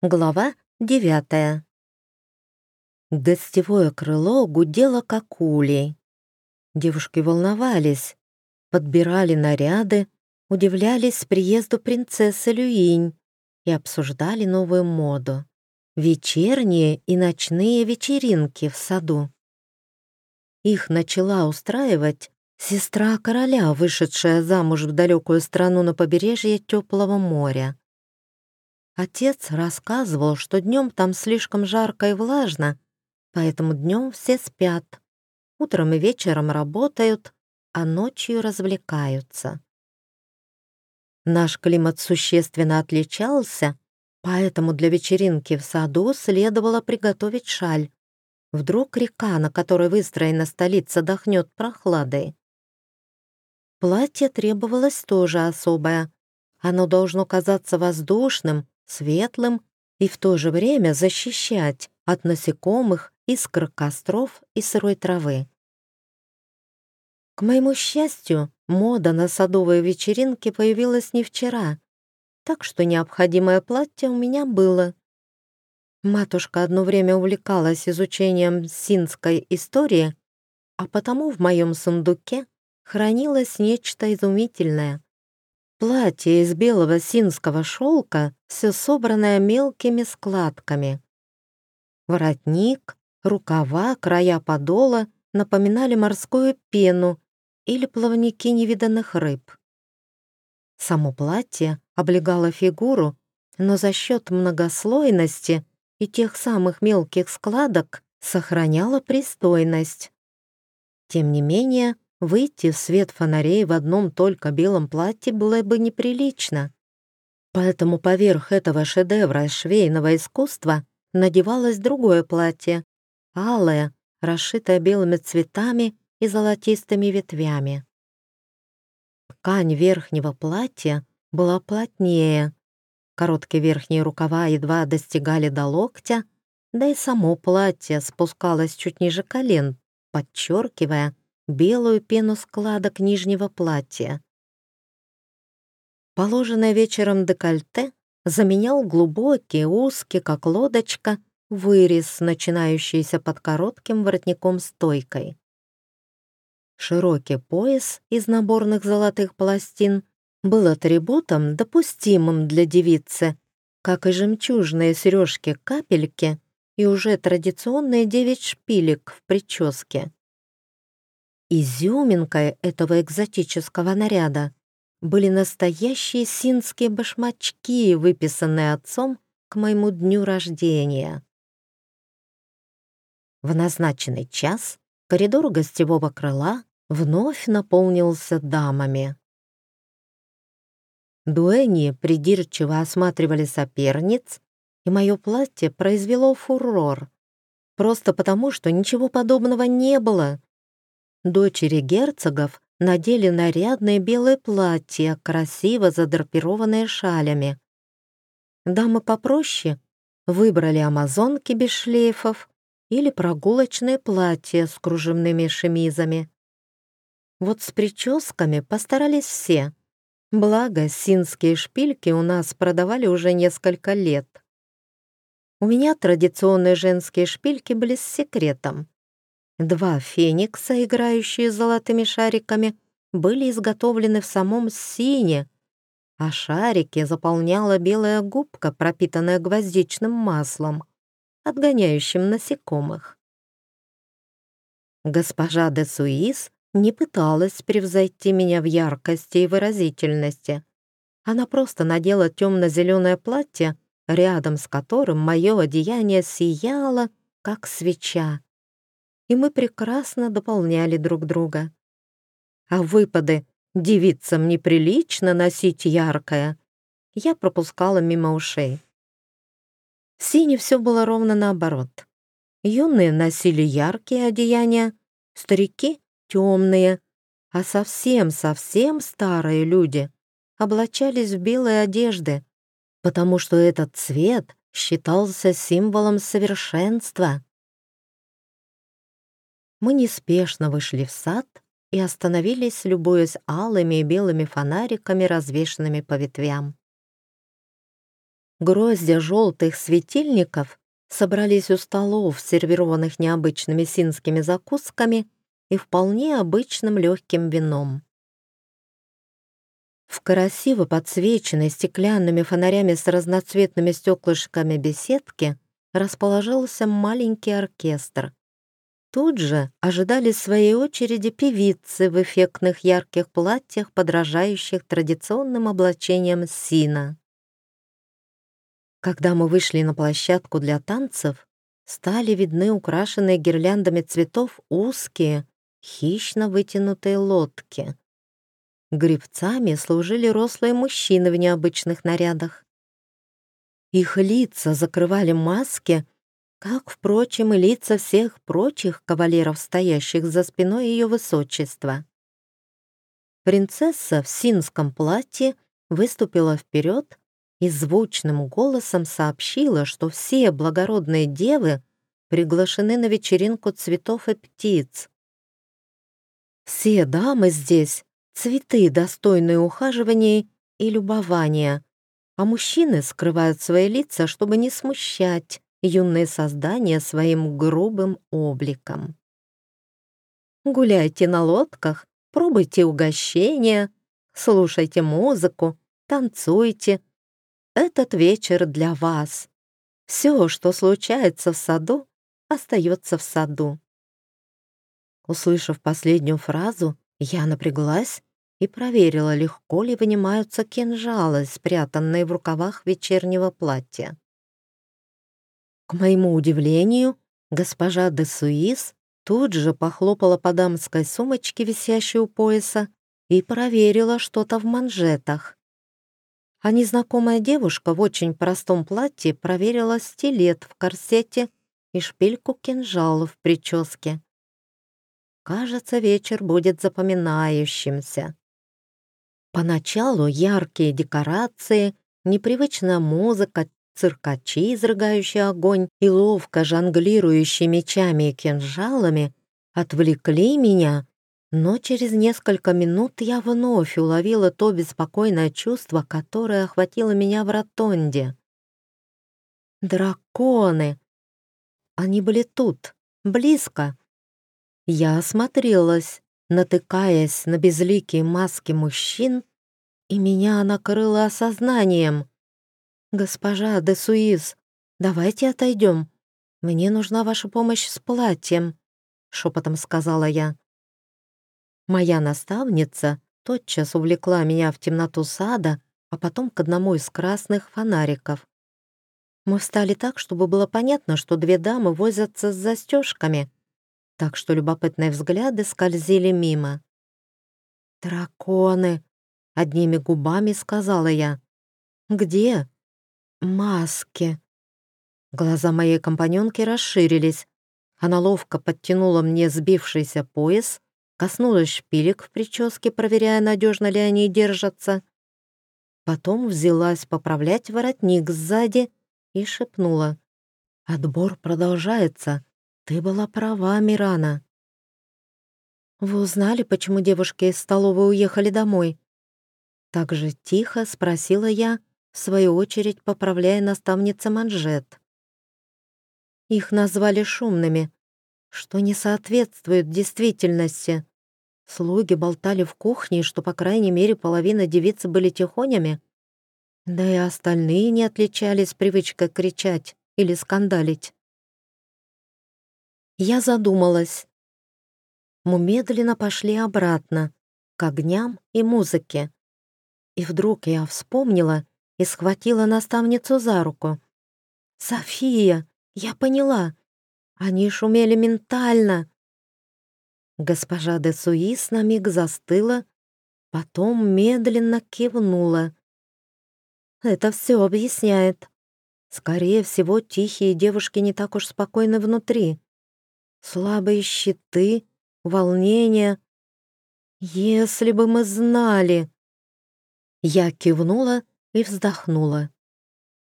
Глава девятая. Гостевое крыло гудело как улей. Девушки волновались, подбирали наряды, удивлялись приезду принцессы Люинь и обсуждали новую моду — вечерние и ночные вечеринки в саду. Их начала устраивать сестра короля, вышедшая замуж в далекую страну на побережье теплого моря. Отец рассказывал, что днем там слишком жарко и влажно, поэтому днем все спят, утром и вечером работают, а ночью развлекаются. Наш климат существенно отличался, поэтому для вечеринки в саду следовало приготовить шаль. Вдруг река, на которой выстроена столица, дохнет прохладой. Платье требовалось тоже особое. Оно должно казаться воздушным, светлым и в то же время защищать от насекомых, искр костров и сырой травы. К моему счастью, мода на садовые вечеринки появилась не вчера, так что необходимое платье у меня было. Матушка одно время увлекалась изучением синской истории, а потому в моем сундуке хранилось нечто изумительное. Платье из белого синского шелка, все собранное мелкими складками. Воротник, рукава, края подола напоминали морскую пену или плавники невиданных рыб. Само платье облегало фигуру, но за счет многослойности и тех самых мелких складок сохраняло пристойность. Тем не менее, Выйти в свет фонарей в одном только белом платье было бы неприлично. Поэтому поверх этого шедевра швейного искусства надевалось другое платье, алое, расшитое белыми цветами и золотистыми ветвями. Ткань верхнего платья была плотнее, короткие верхние рукава едва достигали до локтя, да и само платье спускалось чуть ниже колен, подчеркивая белую пену складок нижнего платья. Положенное вечером декольте заменял глубокий, узкий, как лодочка, вырез, начинающийся под коротким воротником-стойкой. Широкий пояс из наборных золотых пластин был атрибутом, допустимым для девицы, как и жемчужные сережки-капельки и уже традиционные девять шпилек в прическе. Изюминкой этого экзотического наряда были настоящие синские башмачки, выписанные отцом к моему дню рождения. В назначенный час коридор гостевого крыла вновь наполнился дамами. Дуэни придирчиво осматривали соперниц, и мое платье произвело фурор, просто потому, что ничего подобного не было Дочери герцогов надели нарядные белые платья, красиво задрапированные шалями. Дамы попроще выбрали амазонки без шлейфов или прогулочные платья с кружевными шемизами. Вот с прическами постарались все. Благо, синские шпильки у нас продавали уже несколько лет. У меня традиционные женские шпильки были с секретом. Два феникса, играющие золотыми шариками, были изготовлены в самом сине, а шарики заполняла белая губка, пропитанная гвоздичным маслом, отгоняющим насекомых. Госпожа де Суис не пыталась превзойти меня в яркости и выразительности. Она просто надела темно-зеленое платье, рядом с которым мое одеяние сияло, как свеча и мы прекрасно дополняли друг друга. А выпады «девицам неприлично носить яркое» я пропускала мимо ушей. В Сине все было ровно наоборот. Юные носили яркие одеяния, старики — темные, а совсем-совсем старые люди облачались в белые одежды, потому что этот цвет считался символом совершенства. Мы неспешно вышли в сад и остановились, любуясь алыми и белыми фонариками, развешанными по ветвям. Гроздья желтых светильников собрались у столов, сервированных необычными синскими закусками и вполне обычным легким вином. В красиво подсвеченной стеклянными фонарями с разноцветными стеклышками беседки расположился маленький оркестр. Тут же ожидали своей очереди певицы в эффектных ярких платьях, подражающих традиционным облачениям сина. Когда мы вышли на площадку для танцев, стали видны украшенные гирляндами цветов узкие, хищно вытянутые лодки. Гребцами служили рослые мужчины в необычных нарядах. Их лица закрывали маски, как, впрочем, и лица всех прочих кавалеров, стоящих за спиной ее высочества. Принцесса в синском платье выступила вперед и звучным голосом сообщила, что все благородные девы приглашены на вечеринку цветов и птиц. Все дамы здесь — цветы, достойные ухаживания и любования, а мужчины скрывают свои лица, чтобы не смущать юные создания своим грубым обликом. Гуляйте на лодках, пробуйте угощения, слушайте музыку, танцуйте, этот вечер для вас. Все, что случается в саду, остается в саду. Услышав последнюю фразу, я напряглась и проверила, легко ли вынимаются кинжалы, спрятанные в рукавах вечернего платья. К моему удивлению, госпожа де Суис тут же похлопала по дамской сумочке, висящей у пояса, и проверила что-то в манжетах а незнакомая девушка в очень простом платье проверила стилет в корсете и шпильку кинжала в прическе. Кажется, вечер будет запоминающимся. Поначалу яркие декорации, непривычная музыка, циркачи, изрыгающие огонь и ловко жонглирующие мечами и кинжалами отвлекли меня но через несколько минут я вновь уловила то беспокойное чувство, которое охватило меня в ротонде. Драконы! Они были тут, близко. Я осмотрелась, натыкаясь на безликие маски мужчин, и меня накрыло осознанием. «Госпожа де Суиз, давайте отойдем. Мне нужна ваша помощь с платьем», — шепотом сказала я. Моя наставница тотчас увлекла меня в темноту сада, а потом к одному из красных фонариков. Мы встали так, чтобы было понятно, что две дамы возятся с застежками, так что любопытные взгляды скользили мимо. «Драконы!» — одними губами сказала я. «Где?» «Маски!» Глаза моей компаньонки расширились. Она ловко подтянула мне сбившийся пояс коснулась шпилек в прическе, проверяя, надежно ли они держатся. Потом взялась поправлять воротник сзади и шепнула. «Отбор продолжается. Ты была права, Мирана». «Вы узнали, почему девушки из столовой уехали домой?» Так же тихо спросила я, в свою очередь поправляя наставница манжет. Их назвали шумными, что не соответствует действительности. Слуги болтали в кухне, что, по крайней мере, половина девиц были тихонями. Да и остальные не отличались привычкой кричать или скандалить. Я задумалась. Мы медленно пошли обратно, к огням и музыке. И вдруг я вспомнила и схватила наставницу за руку. «София, я поняла. Они шумели ментально. Госпожа де Суис на миг застыла, потом медленно кивнула. Это все объясняет. Скорее всего, тихие девушки не так уж спокойны внутри. Слабые щиты, волнение. Если бы мы знали. Я кивнула и вздохнула.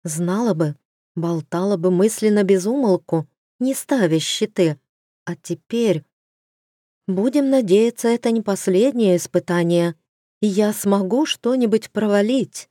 Знала бы, болтала бы мысленно без умолку, не ставя щиты. А теперь Будем надеяться, это не последнее испытание, и я смогу что-нибудь провалить.